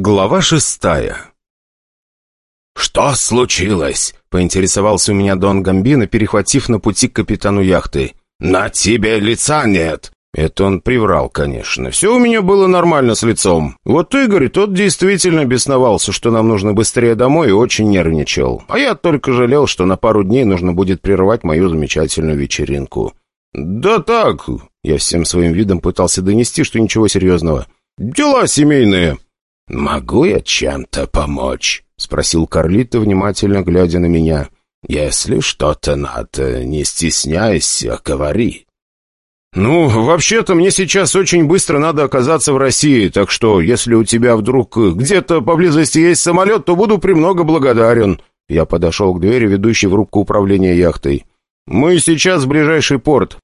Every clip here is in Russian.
Глава шестая «Что случилось?» — поинтересовался у меня Дон Гамбино, перехватив на пути к капитану яхты. «На тебе лица нет!» Это он приврал, конечно. Все у меня было нормально с лицом. Вот Игорь, тот действительно бесновался, что нам нужно быстрее домой и очень нервничал. А я только жалел, что на пару дней нужно будет прервать мою замечательную вечеринку. «Да так!» Я всем своим видом пытался донести, что ничего серьезного. «Дела семейные!» «Могу я чем-то помочь?» — спросил Карлито, внимательно глядя на меня. «Если что-то надо, не стесняйся, говори». «Ну, вообще-то мне сейчас очень быстро надо оказаться в России, так что если у тебя вдруг где-то поблизости есть самолет, то буду премного благодарен». Я подошел к двери, ведущей в рубку управления яхтой. «Мы сейчас в ближайший порт».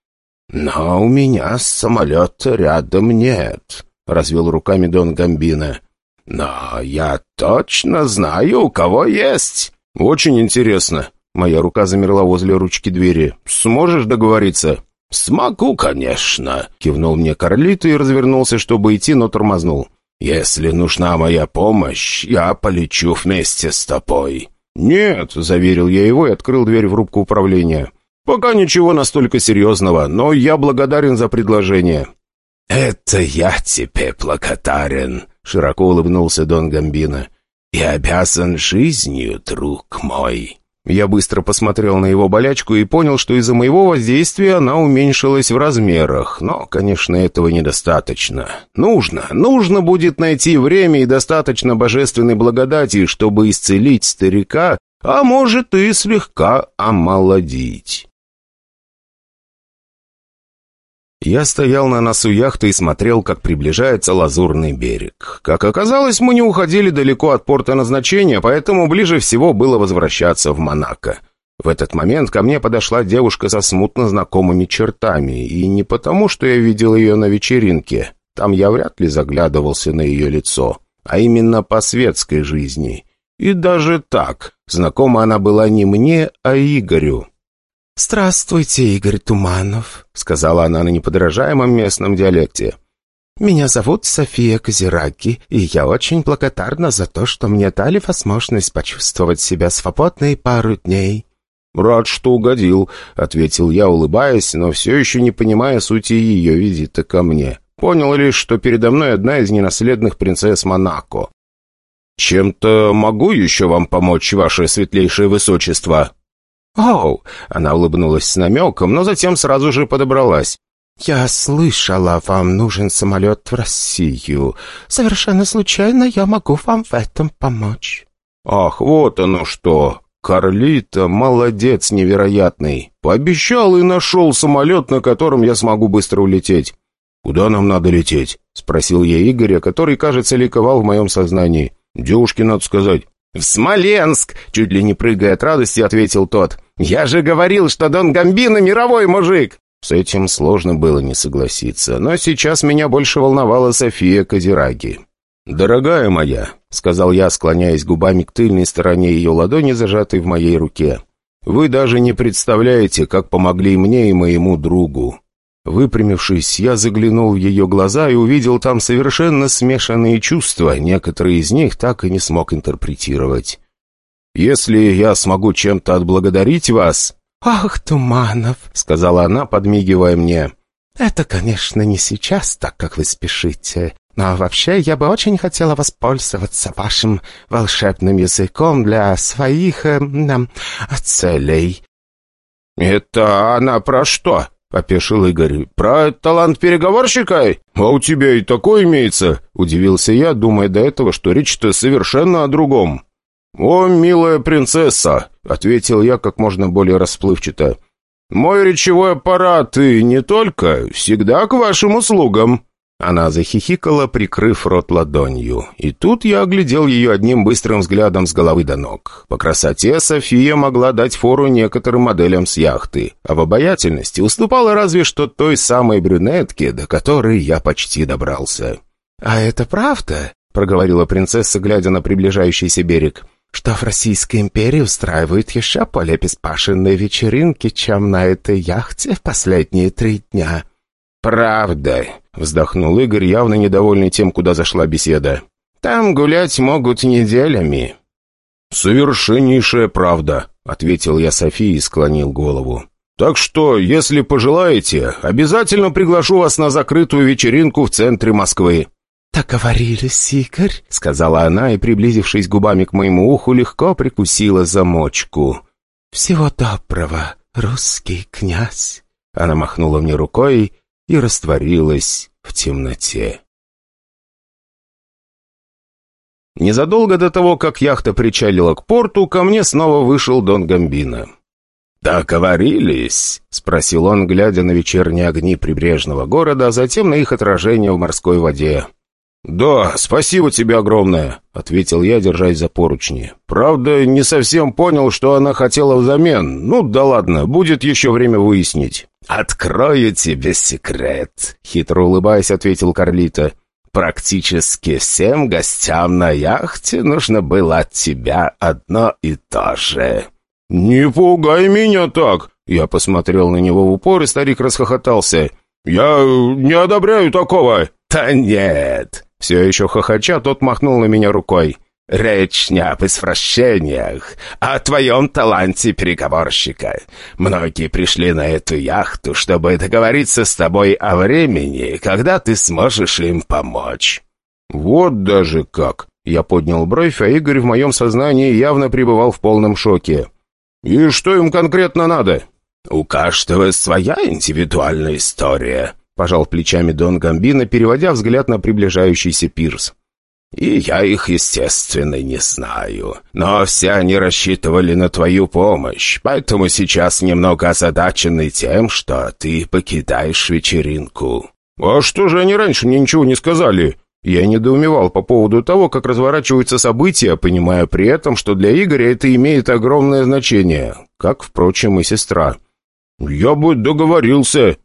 «Но у меня самолета рядом нет», — развел руками Дон Гамбина. «Но я точно знаю, у кого есть». «Очень интересно». Моя рука замерла возле ручки двери. «Сможешь договориться?» «Смогу, конечно», — кивнул мне Карлит и развернулся, чтобы идти, но тормознул. «Если нужна моя помощь, я полечу вместе с тобой». «Нет», — заверил я его и открыл дверь в рубку управления. «Пока ничего настолько серьезного, но я благодарен за предложение». «Это я тебе благодарен», — широко улыбнулся Дон Гамбино. «И обязан жизнью, друг мой». Я быстро посмотрел на его болячку и понял, что из-за моего воздействия она уменьшилась в размерах. Но, конечно, этого недостаточно. Нужно, нужно будет найти время и достаточно божественной благодати, чтобы исцелить старика, а может и слегка омолодить. Я стоял на носу яхты и смотрел, как приближается лазурный берег. Как оказалось, мы не уходили далеко от порта назначения, поэтому ближе всего было возвращаться в Монако. В этот момент ко мне подошла девушка со смутно знакомыми чертами, и не потому, что я видел ее на вечеринке, там я вряд ли заглядывался на ее лицо, а именно по светской жизни. И даже так, знакома она была не мне, а Игорю. «Здравствуйте, Игорь Туманов», — сказала она на неподражаемом местном диалекте. «Меня зовут София Козираки, и я очень благодарна за то, что мне дали возможность почувствовать себя свободной пару дней». «Рад, что угодил», — ответил я, улыбаясь, но все еще не понимая сути ее визита ко мне. Понял лишь, что передо мной одна из ненаследных принцесс Монако. «Чем-то могу еще вам помочь, ваше светлейшее высочество?» «Оу!» — она улыбнулась с намеком, но затем сразу же подобралась. «Я слышала, вам нужен самолет в Россию. Совершенно случайно я могу вам в этом помочь». «Ах, вот оно что! Карлита молодец невероятный. Пообещал и нашел самолет, на котором я смогу быстро улететь». «Куда нам надо лететь?» — спросил я Игоря, который, кажется, ликовал в моем сознании. «Девушке надо сказать». «В Смоленск!» — чуть ли не прыгая от радости, ответил тот. «Я же говорил, что Дон Гамбино мировой мужик!» С этим сложно было не согласиться, но сейчас меня больше волновала София Кадираги. «Дорогая моя», — сказал я, склоняясь губами к тыльной стороне ее ладони, зажатой в моей руке, «вы даже не представляете, как помогли мне и моему другу. Выпрямившись, я заглянул в ее глаза и увидел там совершенно смешанные чувства, некоторые из них так и не смог интерпретировать. «Если я смогу чем-то отблагодарить вас...» «Ах, Туманов!» — сказала она, подмигивая мне. «Это, конечно, не сейчас, так как вы спешите. Но вообще я бы очень хотела воспользоваться вашим волшебным языком для своих э, э, целей». «Это она про что?» — опешил Игорь. «Про талант переговорщика? А у тебя и такой имеется?» — удивился я, думая до этого, что речь-то совершенно о другом. «О, милая принцесса!» — ответил я как можно более расплывчато. «Мой речевой аппарат и не только всегда к вашим услугам». Она захихикала, прикрыв рот ладонью. И тут я оглядел ее одним быстрым взглядом с головы до ног. По красоте София могла дать фору некоторым моделям с яхты, а в обаятельности уступала разве что той самой брюнетке, до которой я почти добрался. «А это правда?» — проговорила принцесса, глядя на приближающийся берег что в Российской империи устраивают еще более беспашенные вечеринки, чем на этой яхте в последние три дня. «Правда», — вздохнул Игорь, явно недовольный тем, куда зашла беседа. Там гулять могут неделями». «Совершеннейшая правда», — ответил я Софии и склонил голову. «Так что, если пожелаете, обязательно приглашу вас на закрытую вечеринку в центре Москвы». «Договорились, Игорь», — сказала она и, приблизившись губами к моему уху, легко прикусила замочку. «Всего доброго, русский князь». Она махнула мне рукой и растворилась в темноте. Незадолго до того, как яхта причалила к порту, ко мне снова вышел Дон Гамбино. «Договорились?» — спросил он, глядя на вечерние огни прибрежного города, а затем на их отражение в морской воде. «Да, спасибо тебе огромное», — ответил я, держась за поручни. «Правда, не совсем понял, что она хотела взамен. Ну да ладно, будет еще время выяснить». «Открою тебе секрет», — хитро улыбаясь, ответил Карлита. Практически всем гостям на яхте нужно было от тебя одно и то же». «Не пугай меня так!» Я посмотрел на него в упор, и старик расхохотался. «Я не одобряю такого!» «Да нет!» Все еще хохоча, тот махнул на меня рукой. Речь не об извращениях, а о твоем таланте переговорщика. Многие пришли на эту яхту, чтобы договориться с тобой о времени, когда ты сможешь им помочь». «Вот даже как!» Я поднял бровь, а Игорь в моем сознании явно пребывал в полном шоке. «И что им конкретно надо?» «У каждого своя индивидуальная история», — пожал плечами Дон Гамбино, переводя взгляд на приближающийся пирс. И я их, естественно, не знаю. Но все они рассчитывали на твою помощь, поэтому сейчас немного озадачены тем, что ты покидаешь вечеринку». «А что же они раньше мне ничего не сказали?» Я недоумевал по поводу того, как разворачиваются события, понимая при этом, что для Игоря это имеет огромное значение, как, впрочем, и сестра. «Я бы договорился»,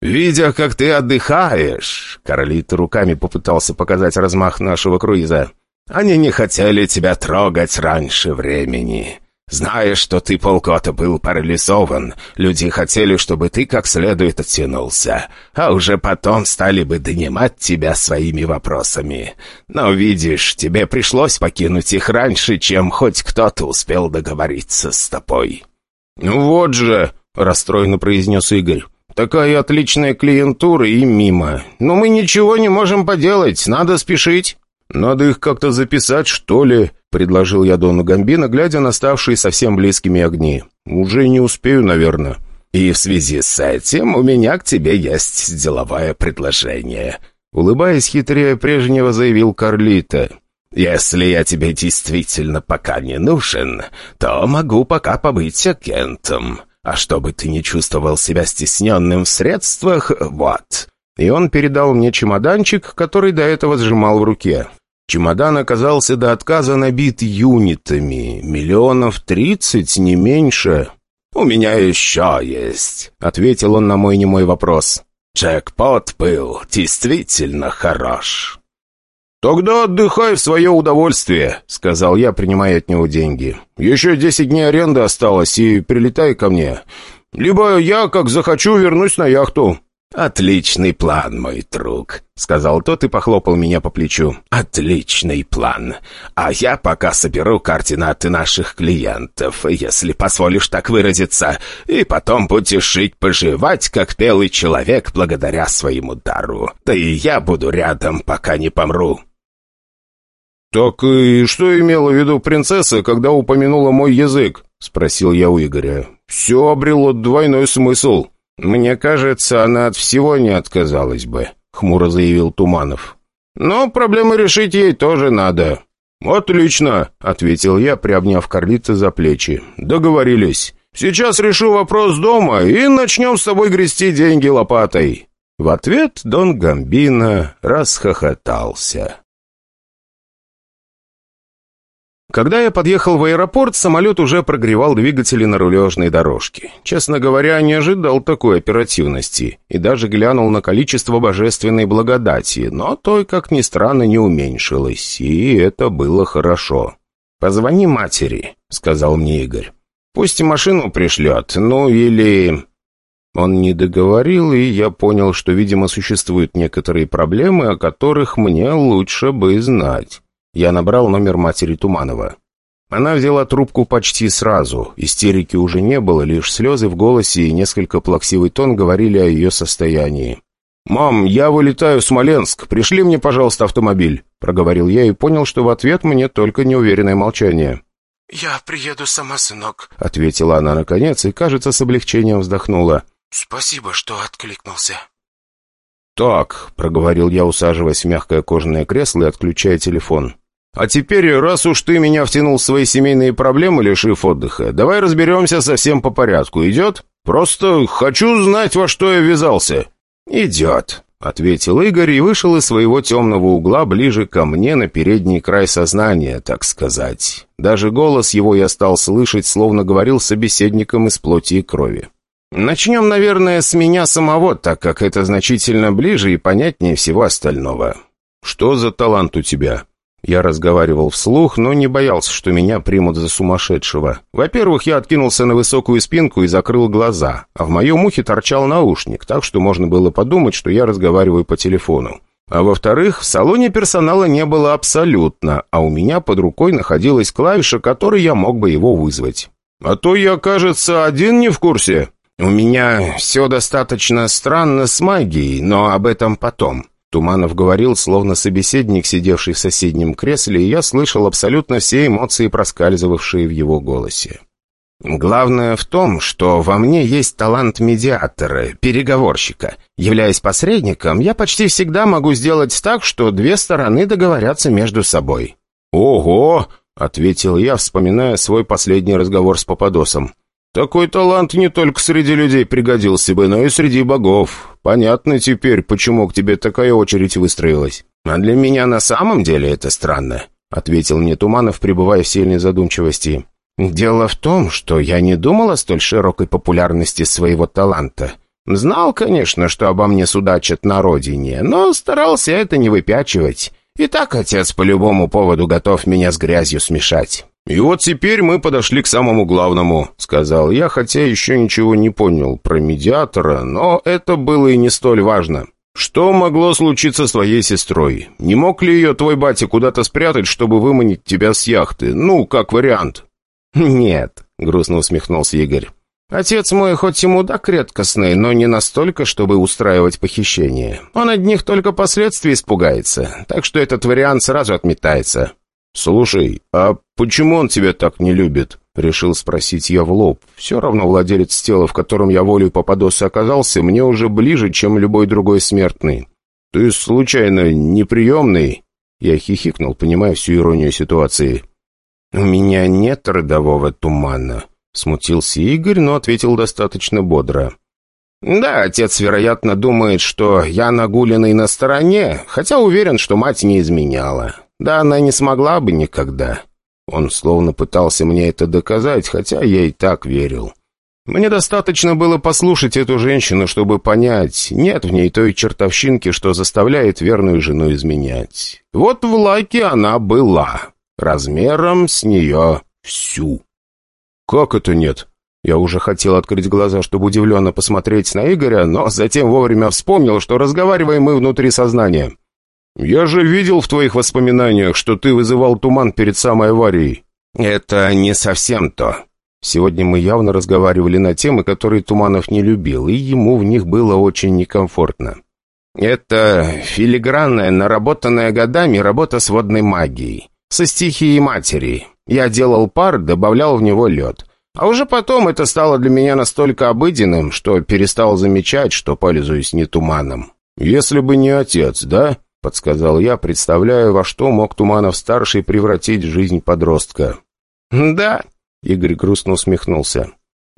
«Видя, как ты отдыхаешь», — Королит руками попытался показать размах нашего круиза, «они не хотели тебя трогать раньше времени. Зная, что ты полгода был парализован, люди хотели, чтобы ты как следует оттянулся, а уже потом стали бы донимать тебя своими вопросами. Но, видишь, тебе пришлось покинуть их раньше, чем хоть кто-то успел договориться с тобой». «Ну вот же», — расстроенно произнес Игорь, Такая отличная клиентура и мимо. Но мы ничего не можем поделать, надо спешить. Надо их как-то записать, что ли?» — предложил я Дону Гамбино, глядя на ставшие совсем близкими огни. «Уже не успею, наверное». «И в связи с этим у меня к тебе есть деловое предложение», — улыбаясь хитрее прежнего, заявил Карлита. «Если я тебе действительно пока не нужен, то могу пока побыть агентом. А чтобы ты не чувствовал себя стесненным в средствах, вот». И он передал мне чемоданчик, который до этого сжимал в руке. Чемодан оказался до отказа набит юнитами. Миллионов тридцать, не меньше. «У меня еще есть», — ответил он на мой немой вопрос. «Джекпот был действительно хорош». «Тогда отдыхай в свое удовольствие», — сказал я, принимая от него деньги. «Еще десять дней аренды осталось, и прилетай ко мне. Либо я, как захочу, вернусь на яхту». «Отличный план, мой друг», — сказал тот и похлопал меня по плечу. «Отличный план. А я пока соберу координаты наших клиентов, если позволишь так выразиться, и потом будешь жить-поживать, как белый человек, благодаря своему дару. Да и я буду рядом, пока не помру». «Так и что имела в виду принцесса, когда упомянула мой язык?» — спросил я у Игоря. «Все обрело двойной смысл». «Мне кажется, она от всего не отказалась бы», — хмуро заявил Туманов. «Но проблемы решить ей тоже надо». «Отлично», — ответил я, приобняв Карлица за плечи. «Договорились. Сейчас решу вопрос дома и начнем с тобой грести деньги лопатой». В ответ Дон Гамбино расхохотался. Когда я подъехал в аэропорт, самолет уже прогревал двигатели на рулежной дорожке. Честно говоря, не ожидал такой оперативности и даже глянул на количество божественной благодати, но той, как ни странно, не уменьшилось, и это было хорошо. «Позвони матери», — сказал мне Игорь. «Пусть машину пришлет, ну или...» Он не договорил, и я понял, что, видимо, существуют некоторые проблемы, о которых мне лучше бы знать. Я набрал номер матери Туманова. Она взяла трубку почти сразу. Истерики уже не было, лишь слезы в голосе и несколько плаксивый тон говорили о ее состоянии. «Мам, я вылетаю в Смоленск. Пришли мне, пожалуйста, автомобиль», — проговорил я и понял, что в ответ мне только неуверенное молчание. «Я приеду сама, сынок», — ответила она наконец и, кажется, с облегчением вздохнула. «Спасибо, что откликнулся». «Так», — проговорил я, усаживаясь в мягкое кожаное кресло и отключая телефон. «А теперь, раз уж ты меня втянул в свои семейные проблемы, лишив отдыха, давай разберемся совсем по порядку. Идет? Просто хочу знать, во что я ввязался». «Идет», — ответил Игорь и вышел из своего темного угла ближе ко мне на передний край сознания, так сказать. Даже голос его я стал слышать, словно говорил собеседником из плоти и крови. «Начнем, наверное, с меня самого, так как это значительно ближе и понятнее всего остального». «Что за талант у тебя?» Я разговаривал вслух, но не боялся, что меня примут за сумасшедшего. Во-первых, я откинулся на высокую спинку и закрыл глаза, а в моем ухе торчал наушник, так что можно было подумать, что я разговариваю по телефону. А во-вторых, в салоне персонала не было абсолютно, а у меня под рукой находилась клавиша, которой я мог бы его вызвать. «А то я, кажется, один не в курсе». «У меня все достаточно странно с магией, но об этом потом. Туманов говорил, словно собеседник, сидевший в соседнем кресле, и я слышал абсолютно все эмоции, проскальзывавшие в его голосе. «Главное в том, что во мне есть талант медиатора, переговорщика. Являясь посредником, я почти всегда могу сделать так, что две стороны договорятся между собой». «Ого!» — ответил я, вспоминая свой последний разговор с Пападосом. Такой талант не только среди людей пригодился бы, но и среди богов. Понятно теперь, почему к тебе такая очередь выстроилась. А для меня на самом деле это странно, ответил мне Туманов, пребывая в сильной задумчивости. Дело в том, что я не думал о столь широкой популярности своего таланта. Знал, конечно, что обо мне судачат на родине, но старался это не выпячивать. И так отец по любому поводу готов меня с грязью смешать. «И вот теперь мы подошли к самому главному», — сказал я, хотя еще ничего не понял про медиатора, но это было и не столь важно. «Что могло случиться с твоей сестрой? Не мог ли ее твой батя куда-то спрятать, чтобы выманить тебя с яхты? Ну, как вариант?» «Нет», — грустно усмехнулся Игорь. «Отец мой хоть и мудак редкостный, но не настолько, чтобы устраивать похищение. Он от них только последствий испугается, так что этот вариант сразу отметается». «Слушай, а почему он тебя так не любит?» — решил спросить я в лоб. «Все равно владелец тела, в котором я волей попадоса оказался, мне уже ближе, чем любой другой смертный. Ты, случайно, неприемный?» Я хихикнул, понимая всю иронию ситуации. «У меня нет родового тумана», — смутился Игорь, но ответил достаточно бодро. «Да, отец, вероятно, думает, что я нагуленный на стороне, хотя уверен, что мать не изменяла. Да она не смогла бы никогда. Он словно пытался мне это доказать, хотя я и так верил. Мне достаточно было послушать эту женщину, чтобы понять, нет в ней той чертовщинки, что заставляет верную жену изменять. Вот в лаке она была, размером с нее всю. «Как это нет?» Я уже хотел открыть глаза, чтобы удивленно посмотреть на Игоря, но затем вовремя вспомнил, что разговариваем мы внутри сознания. «Я же видел в твоих воспоминаниях, что ты вызывал туман перед самой аварией». «Это не совсем то. Сегодня мы явно разговаривали на темы, которые Туманов не любил, и ему в них было очень некомфортно. Это филигранная, наработанная годами работа с водной магией, со стихией матери. Я делал пар, добавлял в него лед». А уже потом это стало для меня настолько обыденным, что перестал замечать, что пользуюсь не туманом. «Если бы не отец, да?» — подсказал я, представляя, во что мог Туманов-старший превратить жизнь подростка. «Да», — Игорь грустно усмехнулся.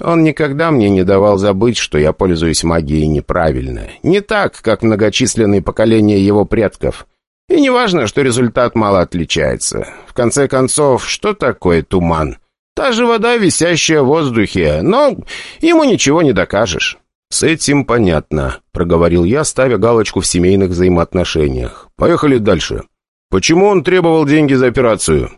«Он никогда мне не давал забыть, что я пользуюсь магией неправильно. Не так, как многочисленные поколения его предков. И не важно, что результат мало отличается. В конце концов, что такое туман? Та же вода, висящая в воздухе, но ему ничего не докажешь». «С этим понятно», — проговорил я, ставя галочку в семейных взаимоотношениях. «Поехали дальше. Почему он требовал деньги за операцию?»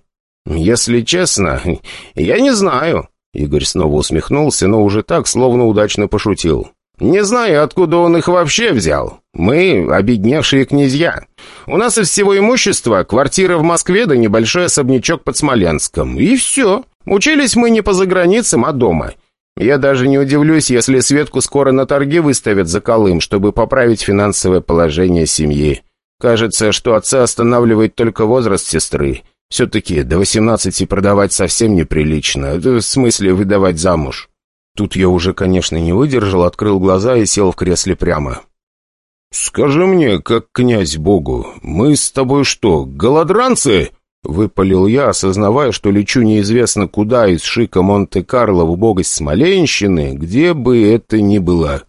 «Если честно, я не знаю». Игорь снова усмехнулся, но уже так, словно удачно пошутил. Не знаю, откуда он их вообще взял. Мы — обедневшие князья. У нас из всего имущества квартира в Москве да небольшой особнячок под Смоленском. И все. Учились мы не по заграницам, а дома. Я даже не удивлюсь, если Светку скоро на торги выставят за Колым, чтобы поправить финансовое положение семьи. Кажется, что отца останавливает только возраст сестры. Все-таки до восемнадцати продавать совсем неприлично. В смысле, выдавать замуж. Тут я уже, конечно, не выдержал, открыл глаза и сел в кресле прямо. «Скажи мне, как князь Богу, мы с тобой что, голодранцы?» Выпалил я, осознавая, что лечу неизвестно куда из шика Монте-Карло в убогость Смоленщины, где бы это ни было.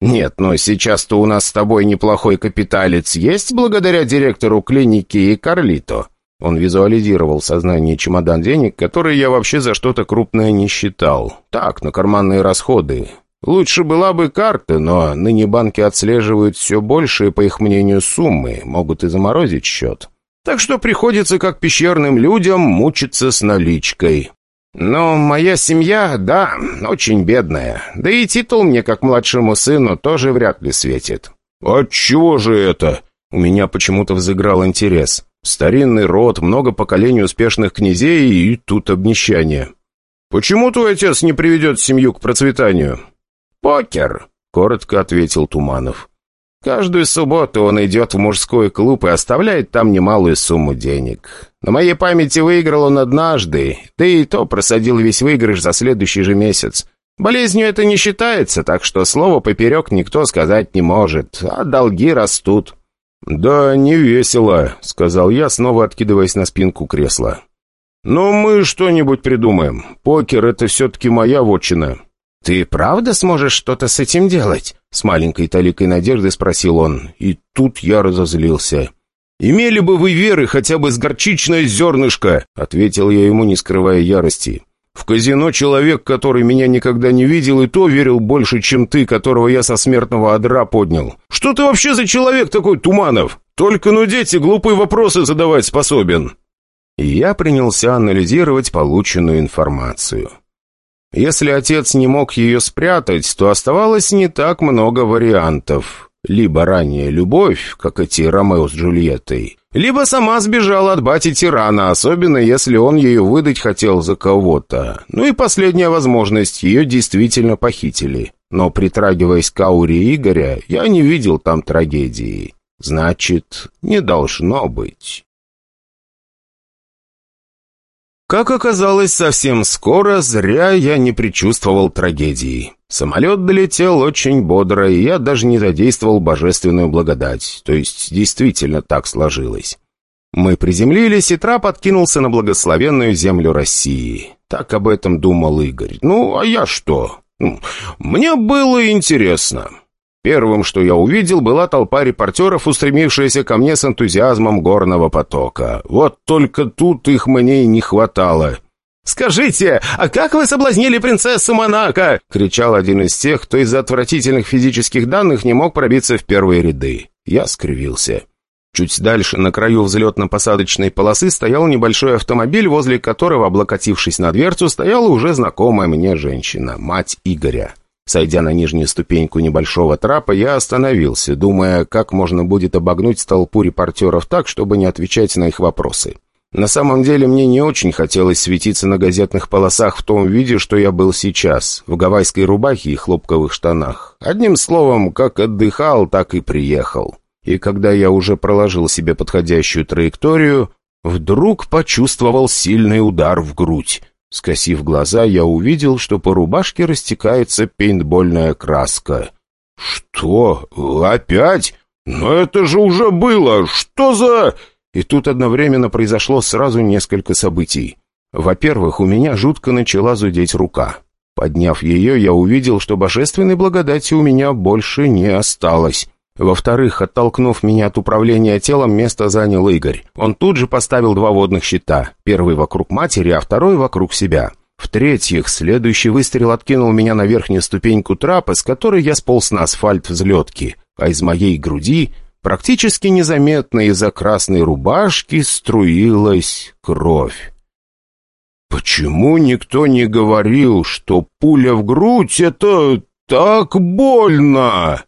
«Нет, но сейчас-то у нас с тобой неплохой капиталец есть благодаря директору клиники и Карлито». Он визуализировал сознание чемодан денег, которые я вообще за что-то крупное не считал. Так, на карманные расходы. Лучше была бы карта, но ныне банки отслеживают все большие, по их мнению, суммы, могут и заморозить счет. Так что приходится, как пещерным людям, мучиться с наличкой. Но моя семья, да, очень бедная. Да и титул мне, как младшему сыну, тоже вряд ли светит. «Отчего же это?» У меня почему-то взыграл интерес. Старинный род, много поколений успешных князей и тут обнищание. «Почему твой отец не приведет семью к процветанию?» «Покер», — коротко ответил Туманов. «Каждую субботу он идет в мужской клуб и оставляет там немалую сумму денег. На моей памяти выиграл он однажды, да и то просадил весь выигрыш за следующий же месяц. Болезнью это не считается, так что слово поперек никто сказать не может, а долги растут». «Да, не весело», — сказал я, снова откидываясь на спинку кресла. «Но мы что-нибудь придумаем. Покер — это все-таки моя вотчина». «Ты правда сможешь что-то с этим делать?» С маленькой таликой надежды спросил он. И тут я разозлился. «Имели бы вы веры хотя бы с горчичное зернышко!» Ответил я ему, не скрывая ярости. В казино человек, который меня никогда не видел, и то верил больше, чем ты, которого я со смертного одра поднял. Что ты вообще за человек такой, Туманов? Только ну дети глупые вопросы задавать способен». И я принялся анализировать полученную информацию. Если отец не мог ее спрятать, то оставалось не так много вариантов. Либо ранняя любовь, как эти Ромео с Джульеттой, либо сама сбежала от бати-тирана, особенно если он ее выдать хотел за кого-то. Ну и последняя возможность, ее действительно похитили. Но притрагиваясь к ауре Игоря, я не видел там трагедии. Значит, не должно быть. Как оказалось, совсем скоро зря я не предчувствовал трагедии. Самолет долетел очень бодро, и я даже не задействовал божественную благодать. То есть, действительно так сложилось. Мы приземлились, и трап откинулся на благословенную землю России. Так об этом думал Игорь. Ну, а я что? Мне было интересно. Первым, что я увидел, была толпа репортеров, устремившаяся ко мне с энтузиазмом горного потока. Вот только тут их мне и не хватало. «Скажите, а как вы соблазнили принцессу Монако?» — кричал один из тех, кто из-за отвратительных физических данных не мог пробиться в первые ряды. Я скривился. Чуть дальше, на краю взлетно-посадочной полосы, стоял небольшой автомобиль, возле которого, облокотившись на дверцу, стояла уже знакомая мне женщина, мать Игоря. Сойдя на нижнюю ступеньку небольшого трапа, я остановился, думая, как можно будет обогнуть толпу репортеров так, чтобы не отвечать на их вопросы. На самом деле мне не очень хотелось светиться на газетных полосах в том виде, что я был сейчас, в гавайской рубахе и хлопковых штанах. Одним словом, как отдыхал, так и приехал. И когда я уже проложил себе подходящую траекторию, вдруг почувствовал сильный удар в грудь. Скосив глаза, я увидел, что по рубашке растекается пейнтбольная краска. «Что? Опять? Но это же уже было! Что за...» И тут одновременно произошло сразу несколько событий. Во-первых, у меня жутко начала зудеть рука. Подняв ее, я увидел, что божественной благодати у меня больше не осталось. Во-вторых, оттолкнув меня от управления телом, место занял Игорь. Он тут же поставил два водных щита. Первый вокруг матери, а второй вокруг себя. В-третьих, следующий выстрел откинул меня на верхнюю ступеньку трапа, с которой я сполз на асфальт взлетки. А из моей груди Практически незаметно из-за красной рубашки струилась кровь. Почему никто не говорил, что пуля в грудь — это так больно!»